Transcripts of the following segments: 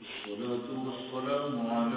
فریاد ہے مولا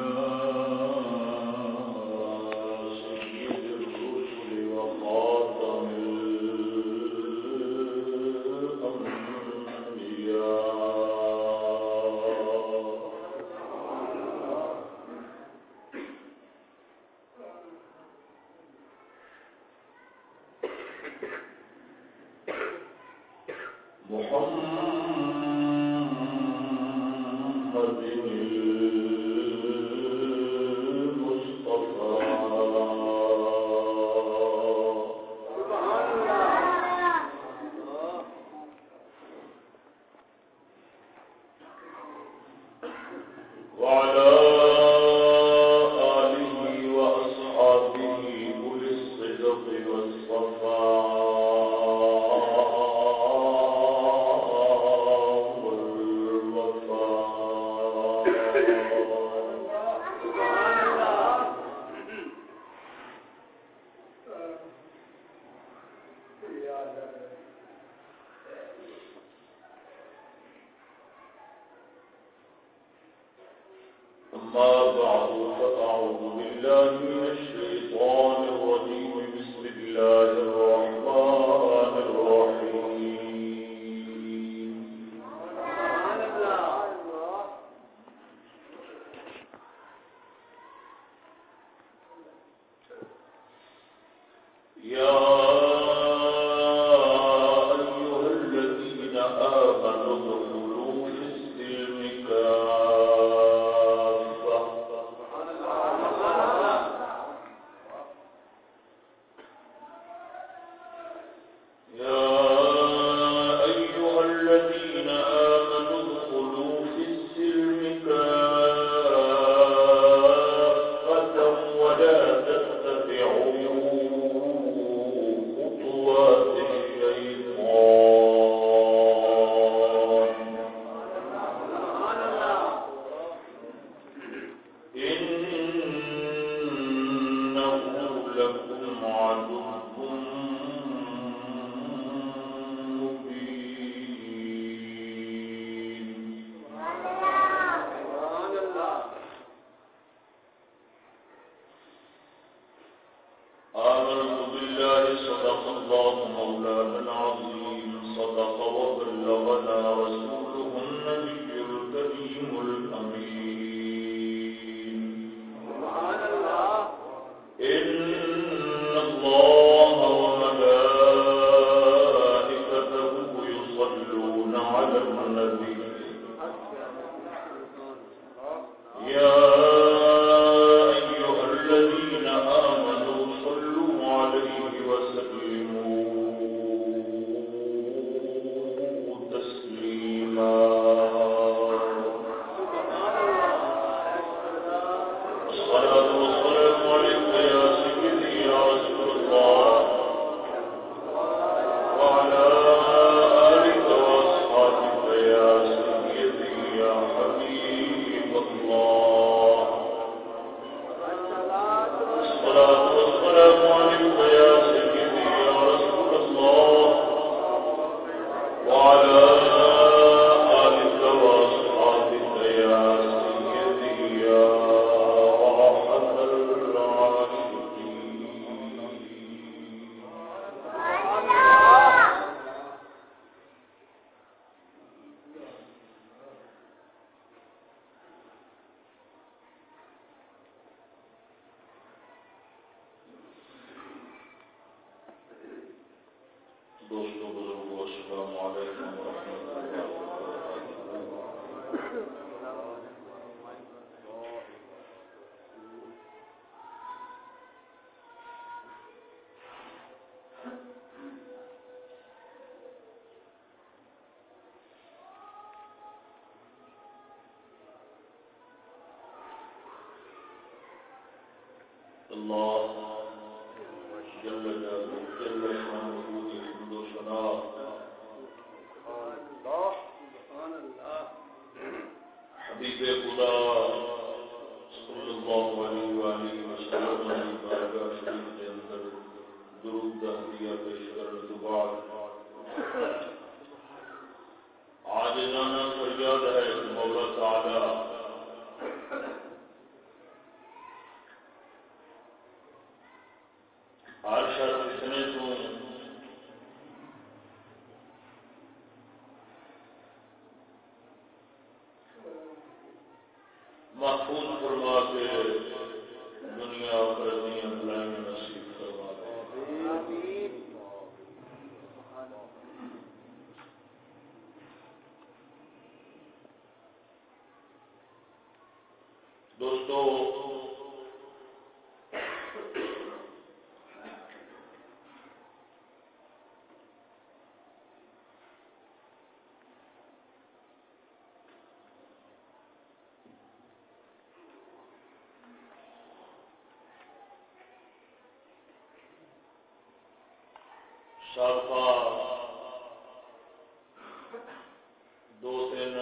دو تین۔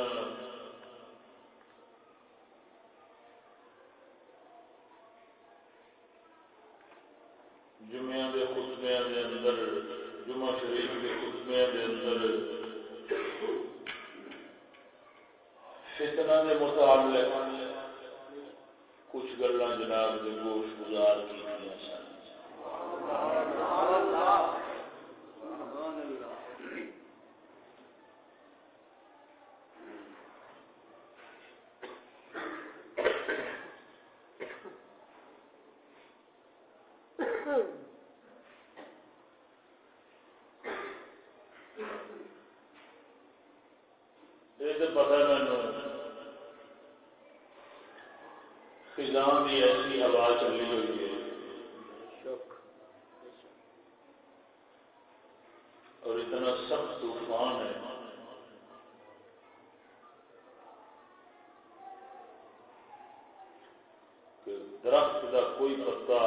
جمعہ کے خطبے کے اندر، جمعہ شریف کے خطبے کے اندر۔ فتنہ کے متعلق کچھ گلا جناب کے گوشت گزار کی یہ تو پتا نہ خزاں کی ایسی ہوا چلی ہوئی ہے۔ اور اتنا سخت طوفان ہے۔ کہ درخت کا کوئی پتا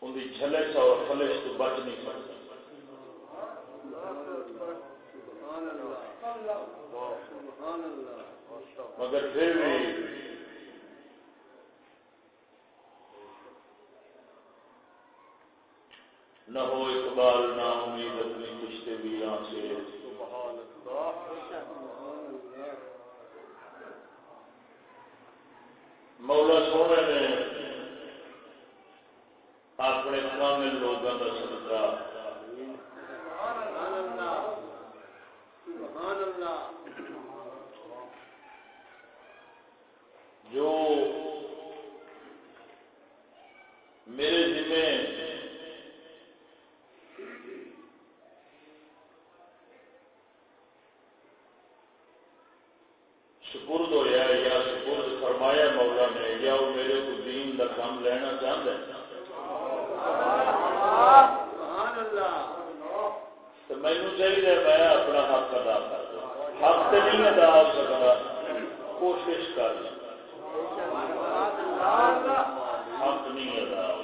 ان کی جھلک کلش تو بچ نہیں سکتا مگر پھر بھی نہ ہو اقبال، نہ امید اپنی کشتے ویراں سے۔ ہم لینا چاہتے ہیں مینو چاہیے میں اپنا حق ادا کر دوں۔ حق تو نہیں ادا ہو سکتا کوشش کر۔ حق نہیں ادا ہو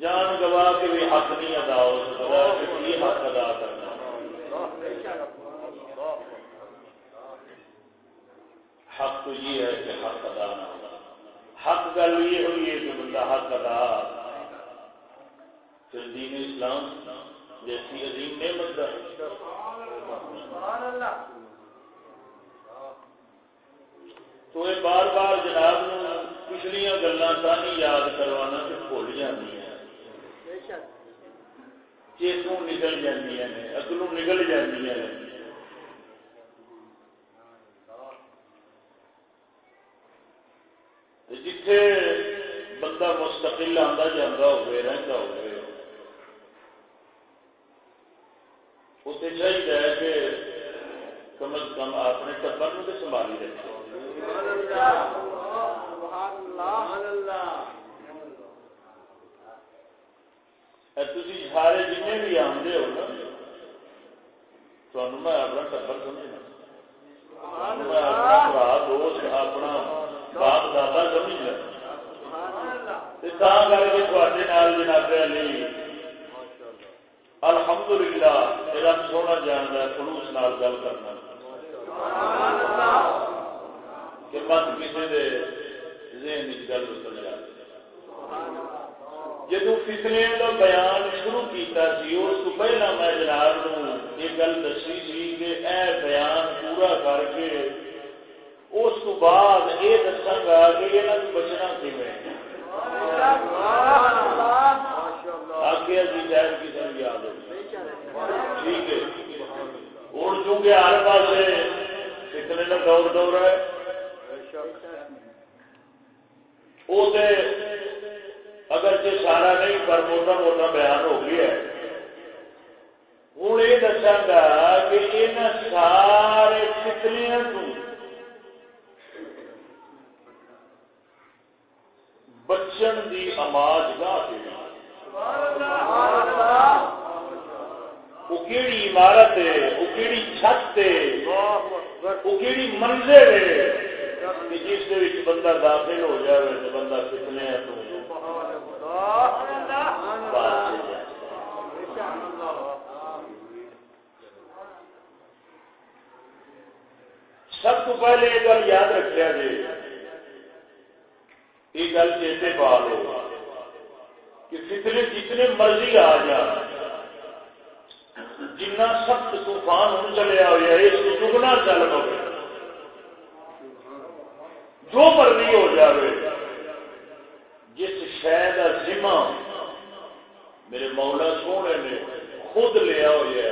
جان گوا کے بھی حق نہیں ادا ہو سکتا یہ حق ادا کرنا؟ حق تو یہ ہے کہ حق ادا نہ ہو۔ حق گل یہ ہوئی ہے کہ بندہ حق ادا پھر دین اسلام جیسی عظیم نعمت ہے۔ تو یہ بار بار جناب پچھلیا گلان کا نہیں یاد کروانا تو بھول جاتی ہے چیتوں نکل جی اگلوں نکل جی مستقل آتا جانا ہوئے رہتا چاہیے کہ کم از کم اپنے ٹبر میں سنبھالی رکھو تھی سارے جن بھی آدھے ہو نا تمہیں میں اپنا ٹبر سمجھنا۔ میں اپنا برا دوست، اپنا باپ دادا سمجھنا۔ کر کے تھوڑے نال جناب الحمد للہ یہ سونا جانتا ہے خلوص نال گل کرنا کہ بس کسی کے ذہن کی گل اتر جائے جدو فتنے کا بیان شروع کیا اس تو پہلا میں جناب یہ گل دسی سی کہ اے بیان پورا کر کے اس بعد یہ دساگا کہ یہاں بچنا کیون آخیا جی لہر ہر پاس سیکھنے کا دور دور ہے۔ وہ اگرچہ سارا نہیں، پر موٹا موٹا بیان ہو گیا ہوں یہ دساگا کہ یہ سارے فتنیا بچن دی آواز گاہ وہ کیڑی عمارت ہے، وہ کیڑی چھت ہے، وہ کیڑی منزل ہے جس کے بندہ داخل ہو جائے تو بندہ کتنے سب کو پہلے یہ گل یاد رکھا جی یہ گل چیتے پا لو کہ فتنے جتنے مرضی آ جان جنا سخت طوفان ہوں چلیا ہوا اس کو دگنا چل پو جو مرضی ہو جاوے، جس شہر کا ذمہ میرے مولا سونے نے خود لیا ہوا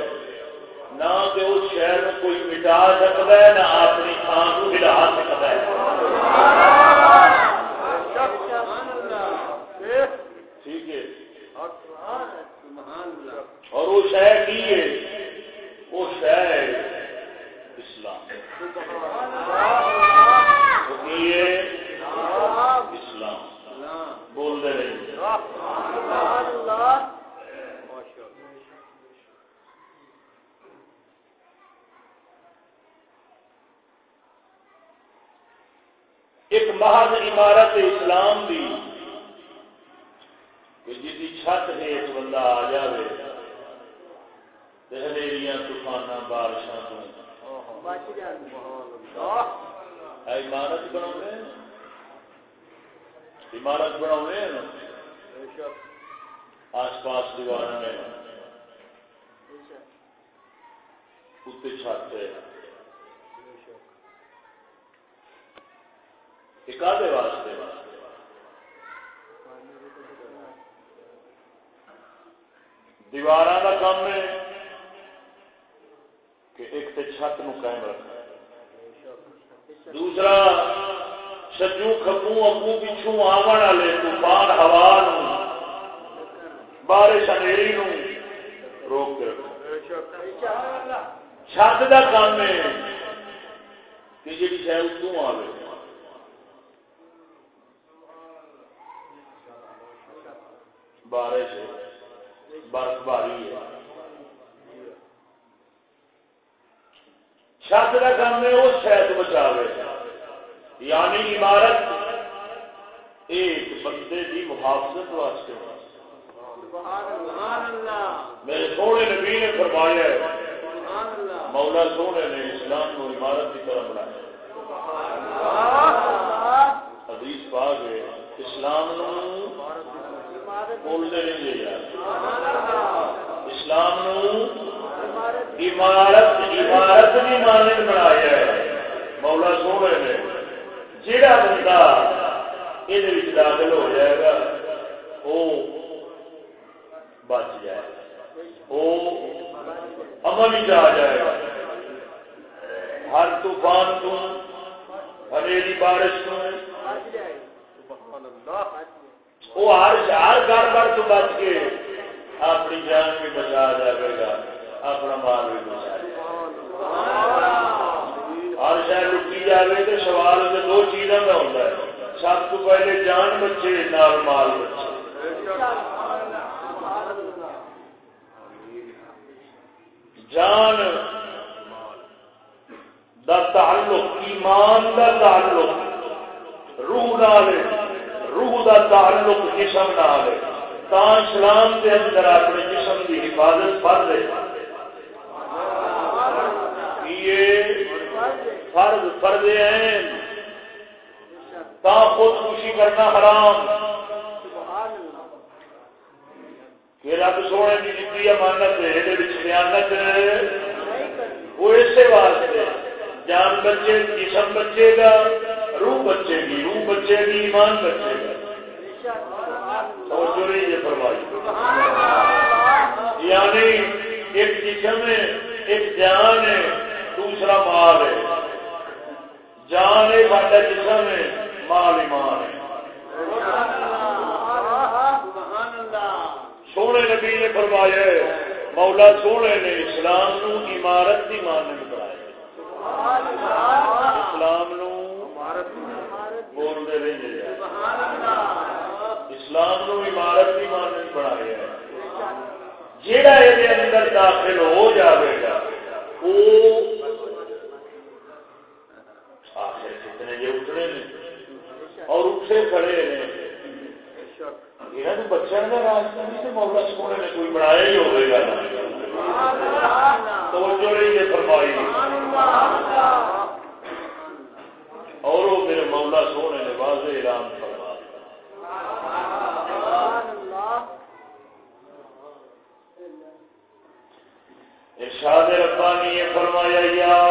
نہ تو اس شہر کوئی مٹا سکتا ہے، نہ اپنی تھان کو ہلا سکتا ہے۔ ٹھیک ہے۔ اور وہ شہر کی ہے؟ وہ شہر اسلام۔ اسلام۔ بول رہے۔ ایک محض عمارت اسلام دی۔ چھت ہیٹ بندہ آ جائے دہلیریاں طوفان بارشاں عمارت بنا عمارت بنا آس پاس دیوار میں اتنے چھت ہے واسطے دیوار کا کام ہے کہ ایک تو چھت نو قائم رکھنا دوسرا سجو کبو اگو پچھو آن والے طوفان ہوا بارش انیری روک کے رکھنا چھت کا کام ہے کہ جی شاید اتوں آئے بارش برف باری ہے۔ چھت کا کام ہے وہ شاید بچا یعنی عمارت ایک بندے کی محافظت واسطے۔ میرے سونے نبی نے فرمایا مولا سونے نے اسلام کو عمارت کی طرح بنایا۔ حدیث پا گئے اسلام بولنے نہیں دے اسلام عمارت عمارت بھی مانند بنایا ہے مولا سونے نے جہا بندہ یہ داخل ہو جائے گا وہ بچ جائے وہ امن ہی آ جائے گا ہر طوفان کو ہریری بارش کو وہ ہر ہر گھر گھر تو بچ کے اپنی جان بھی بچا جائے گا، اپنا مال بھی بچا جائے ہر شاید لٹی جائے تو سوال دو چیزوں کا ہوتا ہے۔ سب تو پہلے جان بچے، نال مال بچے۔ جان دا تعلق، ایمان دا تعلق، روح نال روح دا تعلق جسم نال تا اسلام کے اندر اپنے جسم کی حفاظت فرض ہے فرض فرض ہیں۔ تا خود خوشی کرنا حرام۔ کہ رب سونے کی جیتی امانت ہے یہ خیانت وہ اسی واسطے جان بچے، جسم بچے گا، روح بچے گی، روح بچے گی، ایمان بچے گا یہ فرمائی۔ یعنی ایک جسم ہے ایک جان ہے دوسرا مال ہے۔ جان ہے ساڈا جسم ہے مال ایمان ہے۔ سونے نبی نے فرمایا مولا سونے نے اسلام نو عمارت کی ماننے بنایا اسلام نو بولتے رہے اسلام نو عمارت کی ماننے بنایا جہا یہ اندر داخل ہو جاوے گا وہ آخر کتنے جی اٹھنے نے اور اٹھے کھڑے نے۔ یہاں بچوں کا راستہ نہیں، تو مولا سونے نے کوئی بنایا ہی ہوگا توجہ نہیں ہے فرمائی۔ اور وہ میرے مولا سونے نے واضح اعلان فرما ارشاد ربانی فرمایا یا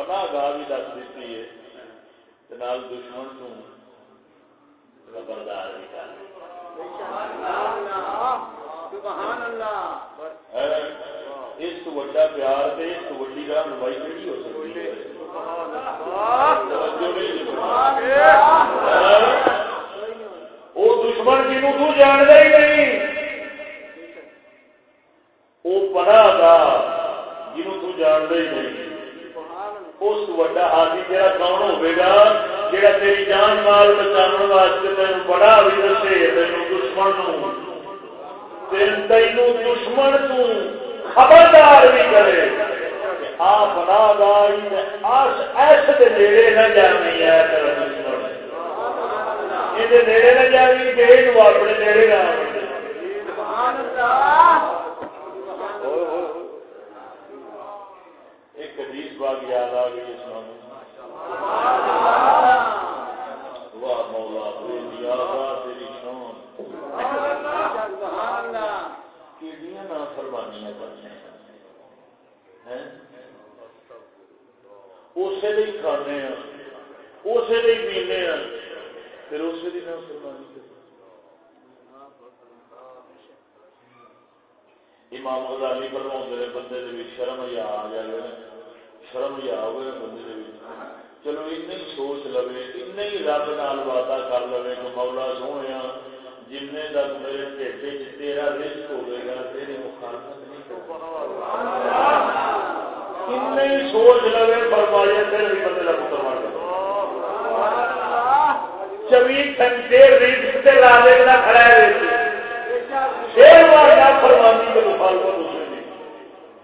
پناہ گاہ بھی دس دیتی ہے۔ نال دشمن تو خبردار بھی کر اس تو وڈا پیار تے اس تو وڈی رہنمائی کہڑی ہو سکتی ہے؟ وہ دشمن جنوں تو جانتا ہی نہیں۔ وہ پناہ گا جنوں تو جانتا ہی نہیں۔ اس وڈا آدمی تیرا کون ہوگا جہاں تیری جان مال بچاؤ واسطے تین بڑا بھی دسے تین دشمن تین دشمن خبردار بھی کرے۔ آ بنا ایس کے نیڑے نہ جانی ہے تیرا دشمن۔ یہ نیڑے نہ جانی کہ یہ اپنے نیڑے نہ ایک حدیث یاد آ گئی اس میں۔ واہ مولا بے نیازا تیری شان۔ کیڑیاں نہ فرمانیاں کرنے اسے ہی کھانے ہیں اسے ہی پینے ہیں۔ پھر اسے ہی نہ فرمانی کرتے امام غزالی فرما نے بندے کے شرم یا آ جائے۔ شرم یا ہوئے بندے چلو این سوچ لو این رب نال وعدہ کر لو کہ مولا سونے جن تک میرے ٹھیکے چ تیرا رسک ہوے گا تیری مخالفت نہیں این سوچ لو فرمایا پھر بھی بندے کا پتر بن گیا چوبی گھنٹے رزق سے لالے کا کھڑا ہے شیر مارنا فرمانی کے مخالفت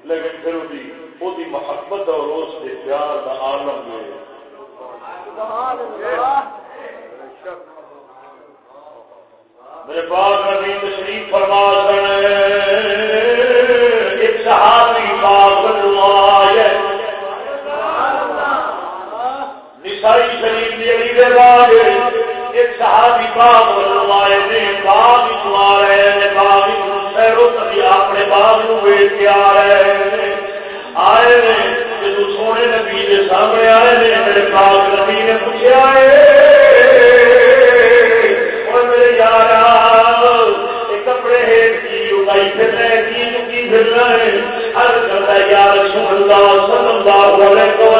لیکن پھر وہ وہی محبت اور اس کے پیار کا آلم ہے۔ میرے پاس فرما باغ نسائی شریف کی ایک صحابی باغ بنوائے نے باغ رہے باغ سیرو کبھی اپنے باغ نو ویچ کے آ رہے آئے نے جب سونے نبی کے سامنے آئے نے، میرے پاک نبی نے پوچھا اور میرے یار کپڑے کی اگائی پھرنا کی چکی پھرنا ہے؟ ہر کرتا یار سنتا سنتا بولے کو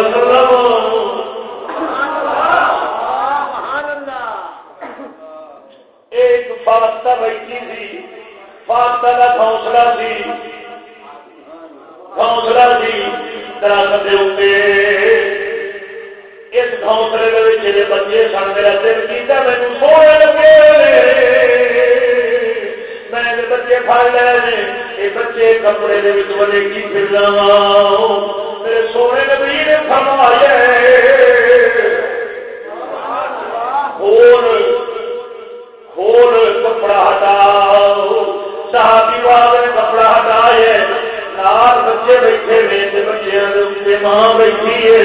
ایک فاختہ بیٹھی تھی فاختہ کا حوصلہ سی حوصلہ سی درخت اس حوصلے کے بچے سن میرا دل کیا میرے سونے لگے میں بچے پڑ لے یہ بچے کپڑے بڑے کی پھر میرے سونے نبی نے فرمایا بچے بیٹھے نے بچے ماں بیٹھی ہے،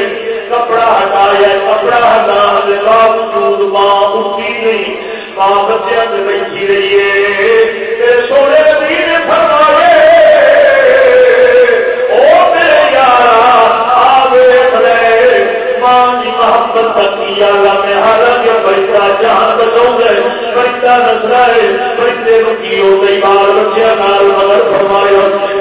کپڑا ہٹایا، کپڑا ہٹا کے باوجود ماں اٹھی نہیں۔ ماں بچے بیٹھی رہی ہے سونے نبی نے فرمایا او میرے یار آوے ماں کی محبت تکی میں ہر کے بچہ جان گے بچہ نسرا ہے بچے کی ہو گئی بال بچے نال مگر فرمایا۔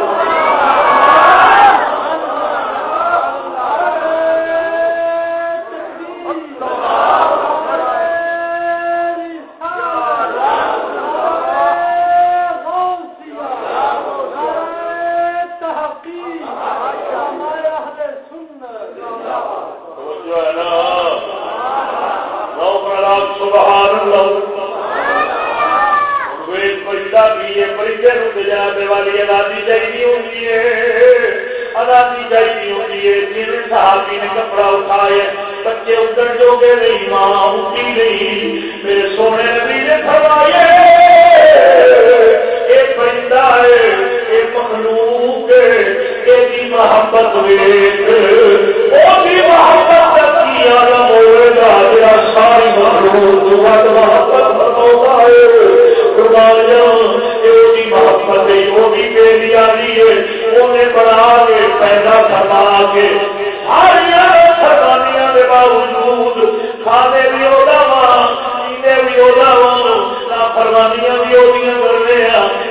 بچے نہیں ماں نہیں۔ میرے سونے محبت محبت عالم کے پیدا فرما کے ساریا کھانے بھی وہ بھی وہ فرمانیاں بھی وہ کرنے ہیں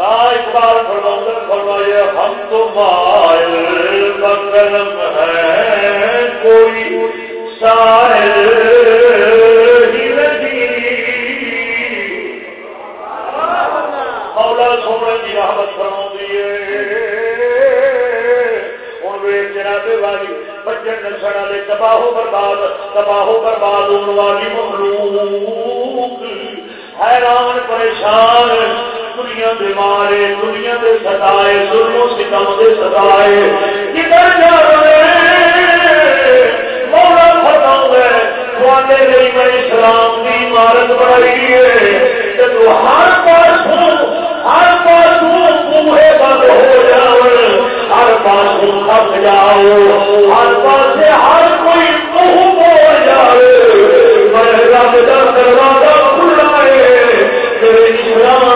با اقبال فرماندر فرمایا، ہم تو مائل مکرم ہے کوئی سائل کی جی رحمت والی تباہو برباد تباہو برباد ہونے والی حیران پریشان دنیا دے مارے، دنیا دے ستائے ظلم و ستم دے ستائے۔ کدھر جا رہے مولا فتح ہے تھوڑے لیے میں اسلام دی عمارت بڑھائی ہے۔ تو ہر پاسوں ہر پاسوں کوہے بند ہو جاؤ ہر پاسوں تھک جاؤ۔ ہر پاس سے ہر کوئی منہ بول جائے۔ میں رب کا دروازہ کھلا ہے، میرے اسلام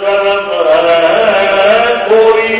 کرم ہے کوئی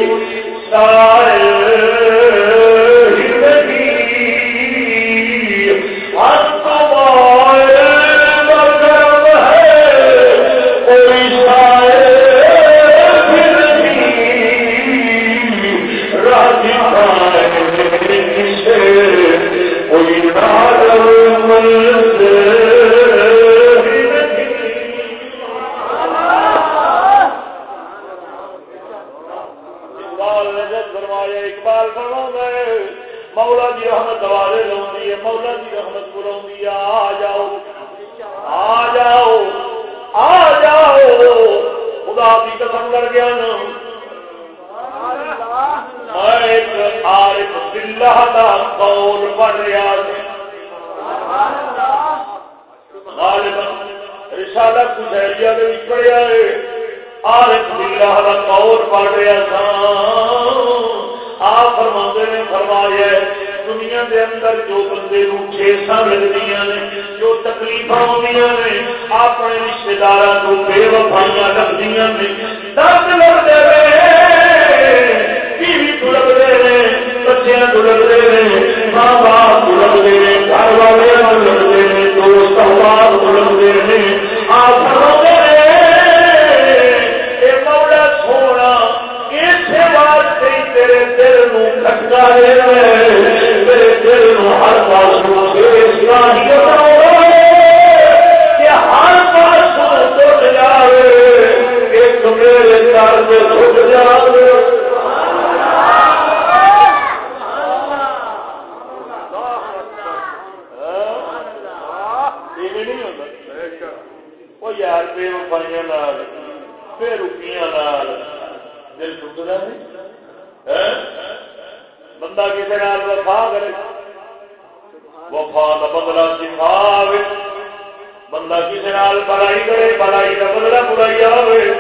نہیں ہوتا وہ یار بے وفائیاں روپیاں دل ٹکتا نہیں بندہ کسی نال وفا کرے وفا کا بدلا سفا بندہ کسی نال بڑائی کرے بڑائی کا بدلا برائی آئے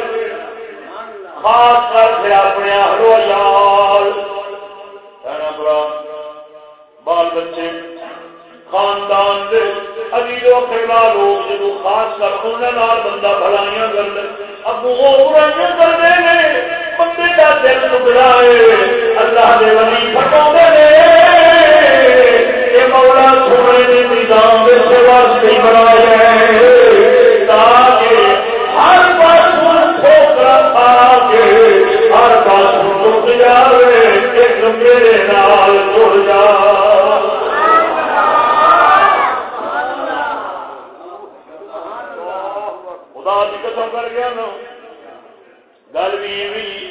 خاص کر پھر اپنے ہرو لال برا بال بچے خاندان دے عزیزو لوگ جنو خاص کر انہاں بندہ بھلائیاں کردا ابو او برائیاں بندے کا دل نگرائے اللہ دے ولی فرماوندے گے مولا سونے نظام بنایا تاکہ ہر پا کے، ہر پاسوں رک ایک میرے نال جڑ جا۔ خدا کی کر گیا نا۔ گل بھی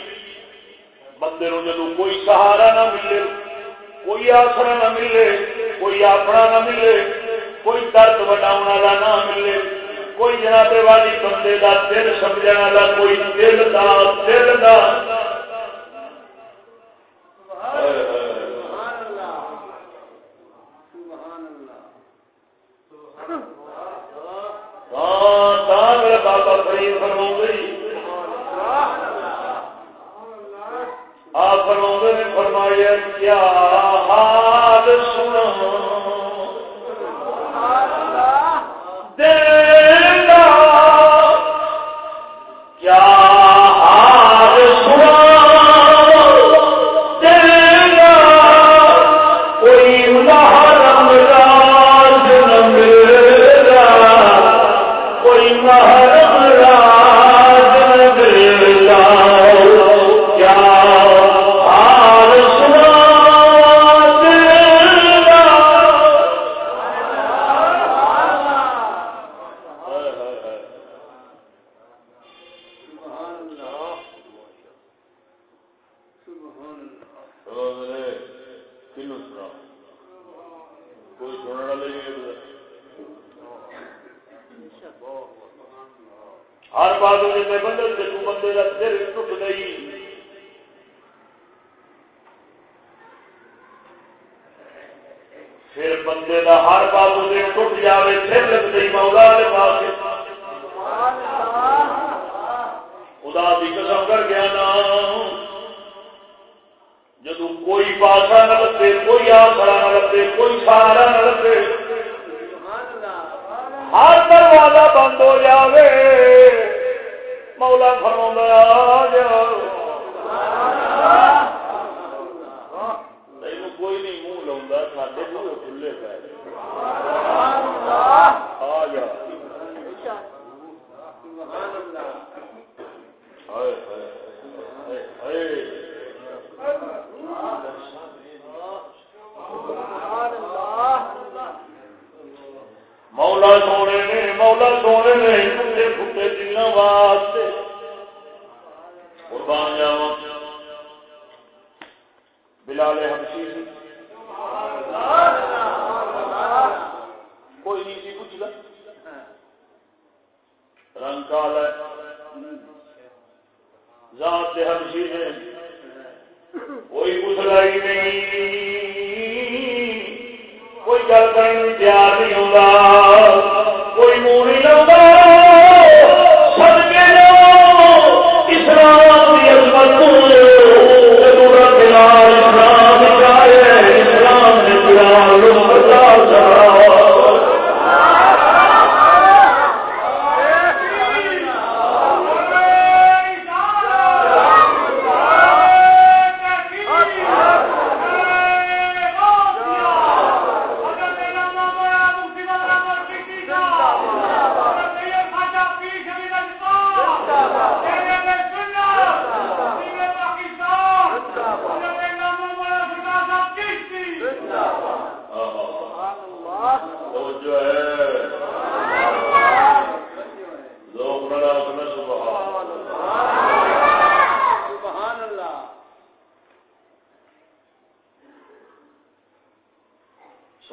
بندے نو جدو کوئی سہارا نہ ملے، کوئی آسرا نہ ملے، کوئی آپنا نہ ملے، کوئی درد وٹا نہ ملے، کوئی جناب والی بندے دا دل سمجھ والا کوئی دل دا دل دا۔ سبحان تعلیم فرما گئی جی؟ آپ فرما نے فرمایا کیا حال سنا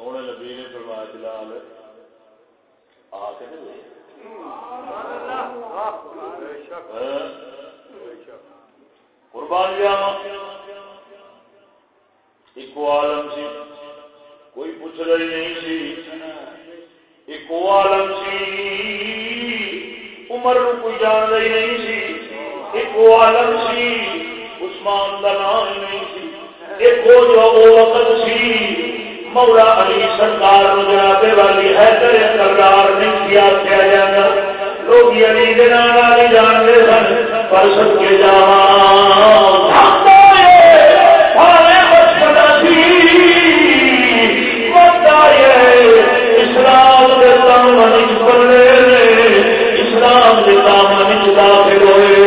سونے نبی نے فرمایا، جلال، آ کے قربان جاوا ایک عالم سی، کوئی پوچھ رہی نہیں سی۔ ایک عالم سی، عمر کو کوئی جان رہی نہیں سی۔ ایک عالم سی، عثمان کا نام نہیں سی۔ ایک جو وقت سی۔ مولا علی سرکار جناب والی حیدر سرکار نہیں کیا کیا جانا لوگ علی دن والی جانتے سن، پر سب کے جا اسلام کے کام اسلام کے کام ہوئے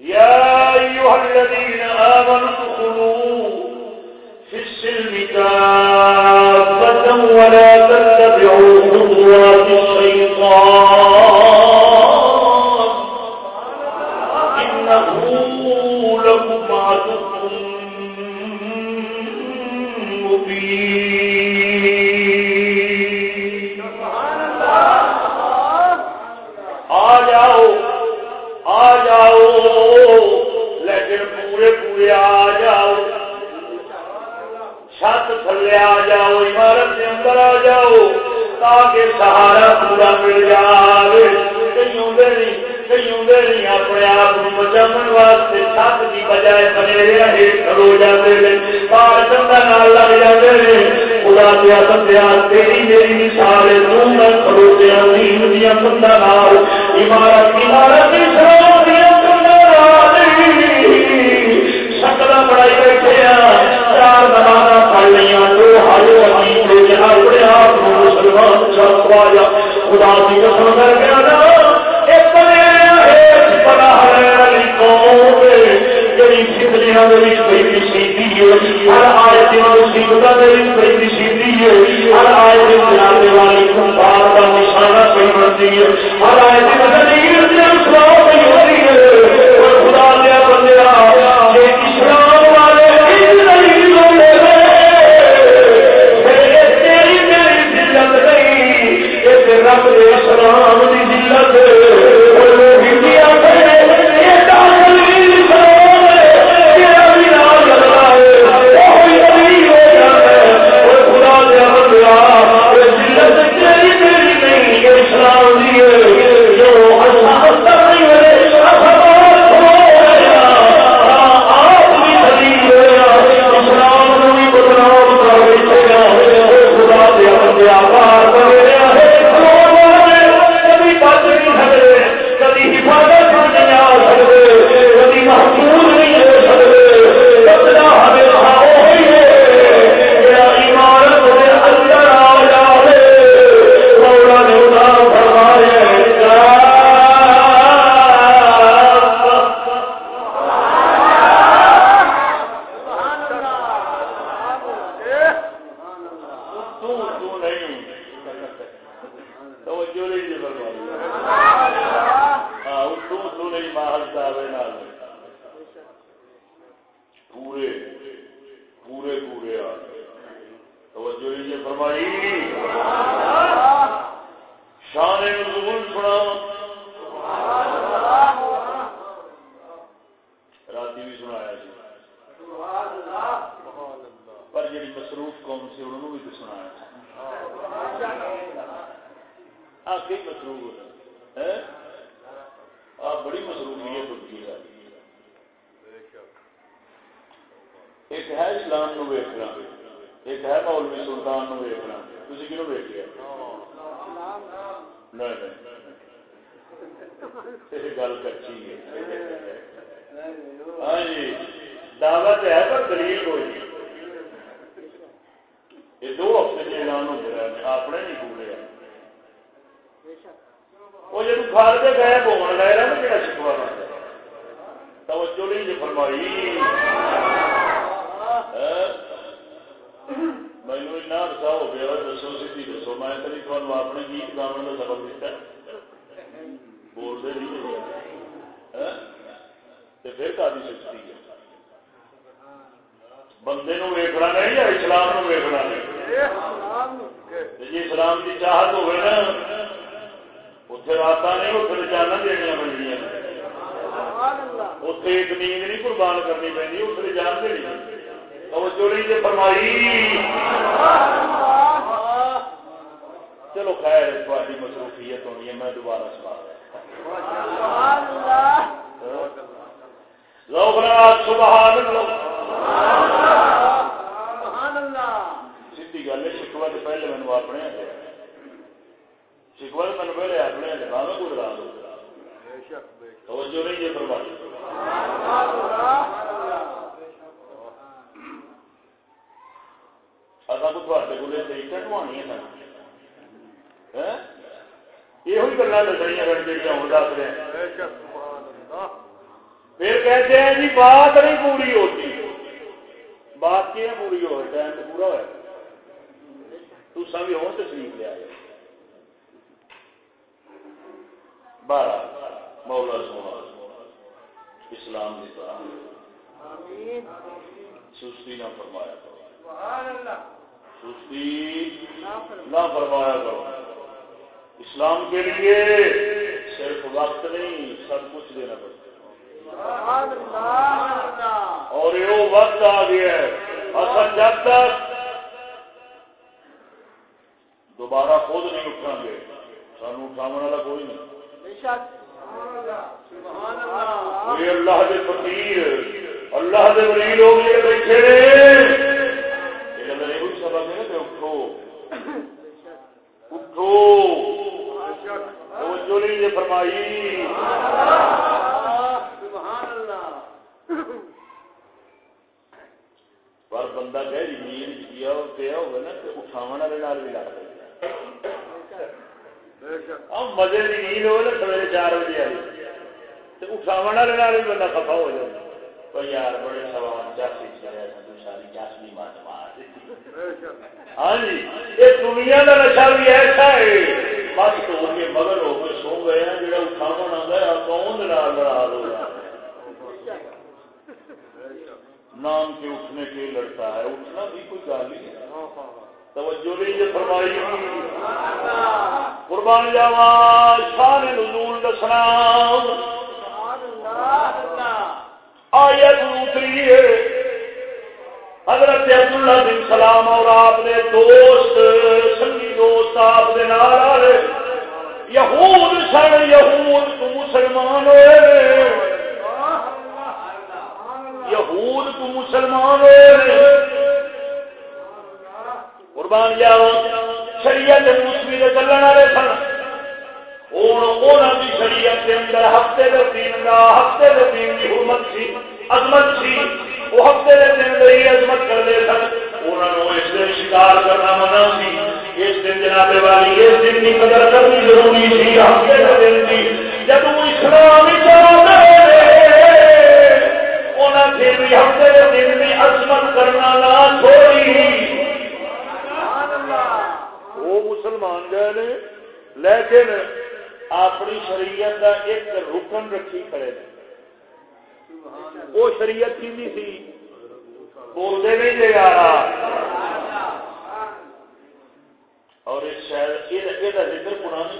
يا أيها الذين آمنوا ادخلوا في السلم كافة ولا تتبعوا خطوات الشيطان إنه لكم عدو کے سہارا پورا مل جائے کئی آدھے نہیں کئی آدھے نہیں اپنے آپ کو بچاؤ واسطے چھت کی بجائے بنیریا ہیٹ ہو جاتے ہیں پار چندر نال لگ جاتے ہیں خدا دیا بندیا تیری میری مثال دونوں کھڑوتیا دین دیا بندہ نال۔ عمارت عمارت اسلام دیا بندہ شکل بڑائی بیٹھے چار زمانہ پڑ لیا، دو ہاتھ آئے دن مصیبتوں کا نشانہ پہ بنتی ہے. سلام اسلام نو ویکنا ایک ہے مولوی سلطان نو ویکنا تھی کنو ویک لیا گل کچی ہے۔ ہاں جی دعوت ہے پر دلیل کوئی نہیں یہ دو ہفتے کے اعلان ہوتے رہے اپنے نہیں پورے وہ جب کھال کے غائب گئے بون گئے نا، میرا شکوا بنتا توجہ نہیں جی فرمائی۔ مینو عرصہ ہو گیا دسو سی دسو میں کبھی تمہیں اپنے گیت گاؤن کا سبق دیتا بولتے نہیں پھر کا سکتی ہے بندے نہیں یا اسلام ویکنا نہیں جی اسلام کی چاہت ہوئے نا اتنے رات نہیں اتنے جانا دنیا بنتی اتنے ایک نیند نہیں قربان کرنی پی اتنے جان دینی نہیں چلو خیر تاری مصروفیت ہونی ہے، میں دوبارہ سنا سبحان سی گل ہے شکوا تو پہلے مینو اپنے شکوا تو مینو پہلے اپنے باہر کو ڈرا دو توجہ نہیں ہے فرمائی۔ اگر کو تے کو ٹکٹ ڈوانی یہ گلا دسنیا کر جی ہوں دس رہے پھر کہتے ہیں جی بات نہیں پوری ہوتی بات کی پوری ہو ٹائم تو پورا ہوا تسا بھی ہوں تشریف لیا بارہ مولا سونا اسلام کی طرح سستی نہ فرمایا سستی نہ فرمایا کرو۔ اسلام کے لیے صرف وقت نہیں سب کچھ دینا پڑتا اور یہ وقت آ گیا ہے۔ اصل جب تک دوبارہ خود نہیں اٹھا گے سانو اٹھاو والا کوئی نہیں۔ اللہ۔ کے فقیر اللہ کے ولی لوگ بیٹھے سبق ہے کہ اٹھو اٹھو جو نہیں یہ فرمائی پر بندہ کہ نیند کیا پیا ہوگا نا تو اٹھاو والے بھی لگ مزے کی نیند ہوگی نا سویرے چار بجے والی اٹھاو والے بھی بندہ خفا ہو جائے یار بڑے سوال چاسی چلے ساری چاسنی مات مار ہاں جی یہ دنیا کا نشا بھی ایسا ہے۔ بس ہو کے مگر ہو کے سو گئے ہیں جڑا اٹھاو آتا کون لڑا دو؟ نام کے اٹھنے کے لڑتا ہے اٹھنا بھی کوئی ہی ہے توجہ نہیں یہ فرمائی۔ قربان جاوا شان نزول دسنا۔ آیت اتری ہے۔ حضرت عبداللہ بن سلام اور آپ نے دوست، سنگی دوست آپ دے نال یہود سن، یہود تو مسلمان ہوئے۔ یہود تو مسلمان ہوئے۔ قربان جاؤ، شریعت مسلم کے چلنے والے سن۔ ہوں وہاں کی شریعت کے اندر ہفتے کے دن کا ہفتے کے دن کی حرمت سی، عظمت سی۔ وہ ہفتے کے دن میں میری عظمت کرتے سن۔ انہوں نے اس دن شکار کرنا منع سی اس دن جناب والی اس دن کی قدر کرنی ضروری تھی ہفتے کے دن کی جب اسلام انہیں پھر بھی ہفتے کے دن کی عظمت کرنا نہ چھوڑی۔ وہ مسلمان گئے لیکن اپنی شریعت کا ایک رکن رکھی کھڑے وہ شریعت کی سی بولتے نہیں جی یار اور شاید یہ ذکر پرانی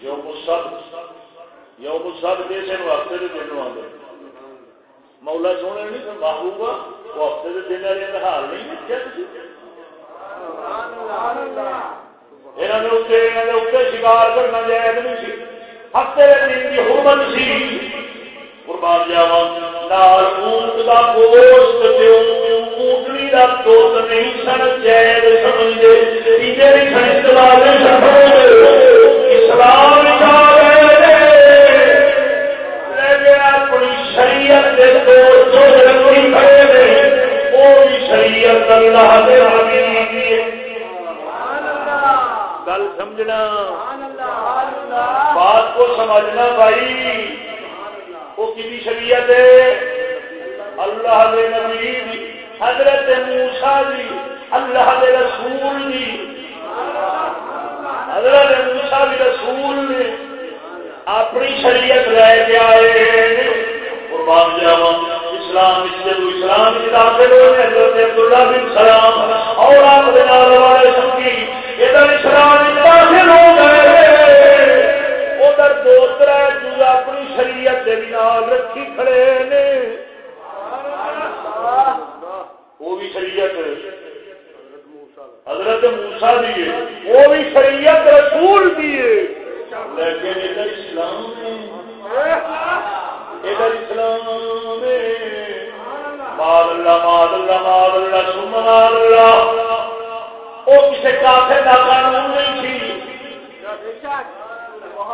یوم سب یوم سب کسی ہفتے کے دن آتے مولا سونے نہیں محبوبہ وہ ہفتے کے دن والے حال نہیں دیکھا شکار کرنا جائز نہیں سی۔ ہفتے دن کی حرمت سی قربان جاوا نال اونٹ کا گوشت اونٹنی کا دھد نہیں سن جائز سمجھے تیجے بھی سن استعمال اسلام اپنی شریعت کے دوست رکھی کھڑے وہ بھی شریعت اللہ دے گل سمجھنا۔ بات کو سمجھنا بھائی۔ وہ کی شریعت ہے۔ اللہ دے نبی حضرت موسا جی اللہ دے رسول جی حضرت موسا بھی رسول نے اپنی شریعت لے کے آئے قربان جاوا اسلام اسلام داخل ہوئے حضرت عبداللہ بن سلام اور آپ کے نال والے سنگی ادھر اسلام داخل ہو گئے۔ ادھر دو تر جو اپنی شریعت رکھی کھڑے نے۔ وہ بھی شریعت حضرت موسا دیے وہ بھی شریعت رسول دیے لیکن ادھر اسلام ادھر اسلام ماد اللہ ماد اللہ ماد اللہ سم ماد اللہ۔ وہ کسی کافر کا قانون نہیں تھی۔ وہ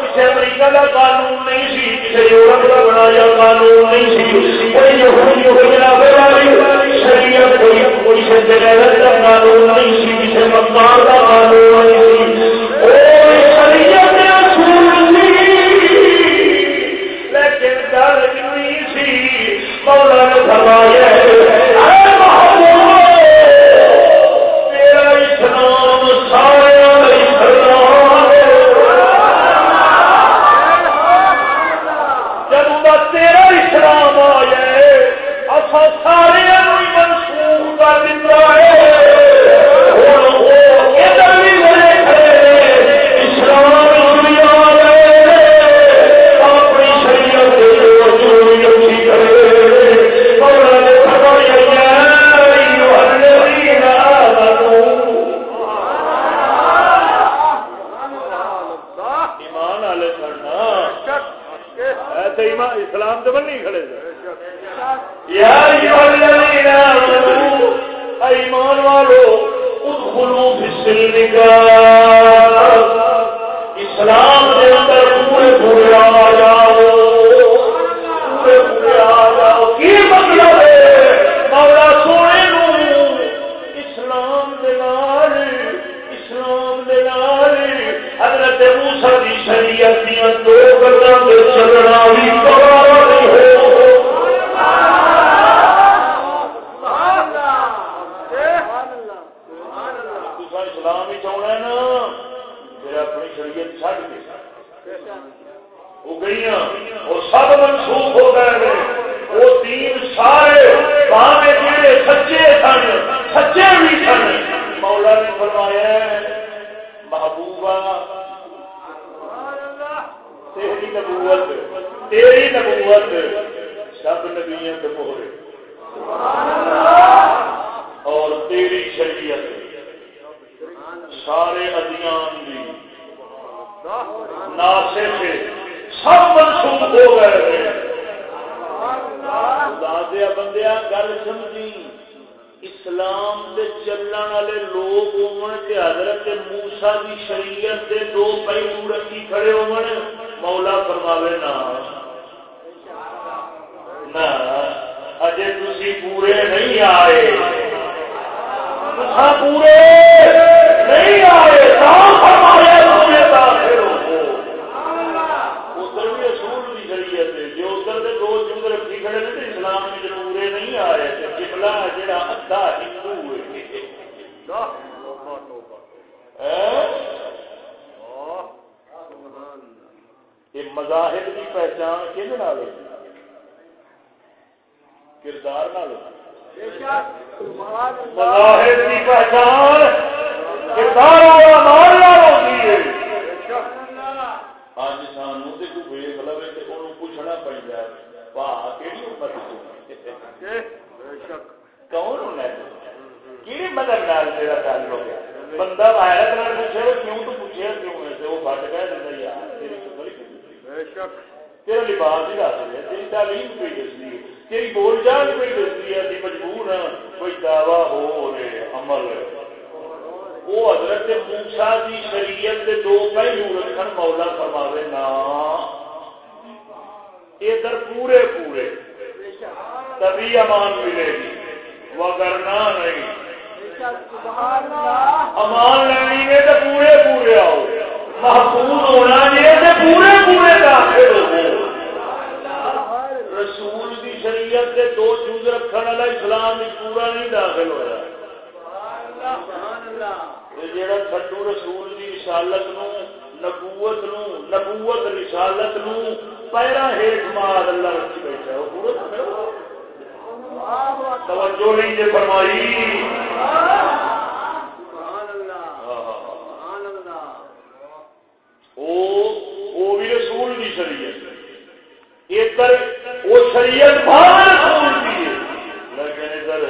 کسی امریکہ کا قانون نہیں سی، کسی یورپ کا بنایا قانون نہیں سی۔ کوئی شریعت کوئی کوئی کا قانون نہیں سی، کسی مکان کا قانون نہیں سی۔ اسلام ہی نا. پھر اپنی شریعت چڑھ کے. وہ گئی وہ سب منسوخ ہو گئے وہ تین سارے بانے سچے سن سچے بھی سن. مولا نے فرمایا محبوبہ. تیری نبوت تیری نبوت. سب نبیوں موہرے اور تیری شریعت سارے ادیان دی سب منسوخ ہو گئے ہیں۔ دیا بندیا گل سمجھی۔ اسلام دے چلن والے لوگ ہون حضرت موسا کی شریعت دے دو پہلو رکھی کھڑے ہو مولا فرماوے نا۔ اجے تھی پورے نہیں آئے۔ ہاں، پورے نہیں آئے ادھر بھی اصول بھی کریے جی ادھر کے دو اسلام کے پورے نہیں آئے جہاں ادھا ہندو ہاں؟ مذاہب کی پہچان کہ کردار نہ لگی مذاہب کی پہچان کردار ہوتی ہے۔ اج سان ویگ لو تو پوچھنا پہنتا پا کہ کون ہونا کہ مدد نال تیرا تعلق ہے بندہ غیرت نال پوچھے وہ کیوں تو پوچھے کیوں ہے؟ وہ بٹ گیا دینا یار تیری شکل تیرا لباس ہی دس ہے تیری تعلیم کوئی دستی ہے تیری بول چال کوئی دستی ہے مجبور ہاں کوئی دعوی ہو رہے عمل وہ حضرت موسا کی شریعت کے دو پہلو رکھن مولا فرماوے، نا۔ ادھر پورے پورے۔ تبھی امان ملے گی۔ وگرنا نہیں امان لینی ہے تو پورے پورے آؤ۔ محفوظ ہونا چاہیے پورے پورے داخل ہو۔ شریعت کے دو چوز رکھنے والا اسلام پورا نہیں داخل ہوا جا تھڈو رسول کی رسالت نو نبوت نو نبوت رسالت نو پیرا ہیٹ مار اللہ رکھی بیٹھا وہ پورا توجہ نہیں یہ فرمائی۔ وہ بھی رسول کی شریعت۔ ادھر وہ شریعت بھاگ رسول کی ہے لیکن ادھر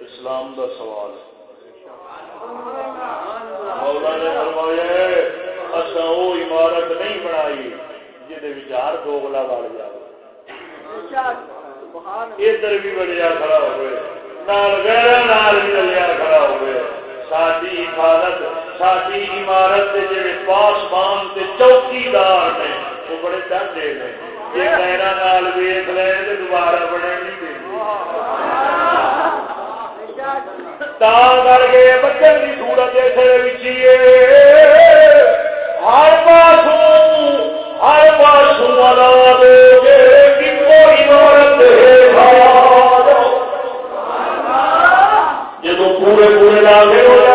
اسلام کا سوال ہے۔ مولا نے فرمایا اصا وہ عمارت نہیں بنائی جہد دوگلا بڑ جائے ادھر بھی بڑیا کھڑا ہوئے۔ نال غیر نال بھی بڑیا کھڑا ہوئے۔ ساری حفاظت ساری عمارت کے جی پاسمان کے چوکیدار نے، وہ بڑے ڈانڈے نے۔ جی نال لے تو دوبارہ نہیں کر کے بچے کی سورت ہر پاسوں ہر پاسوں والا دو گے جب پورے پورے لاگے ہو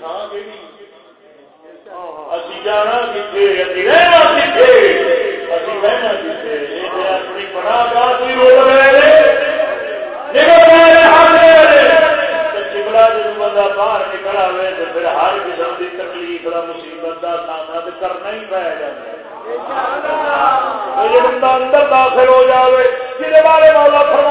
تھان کے کرنا ہی پایا جائے بارے مولا فرما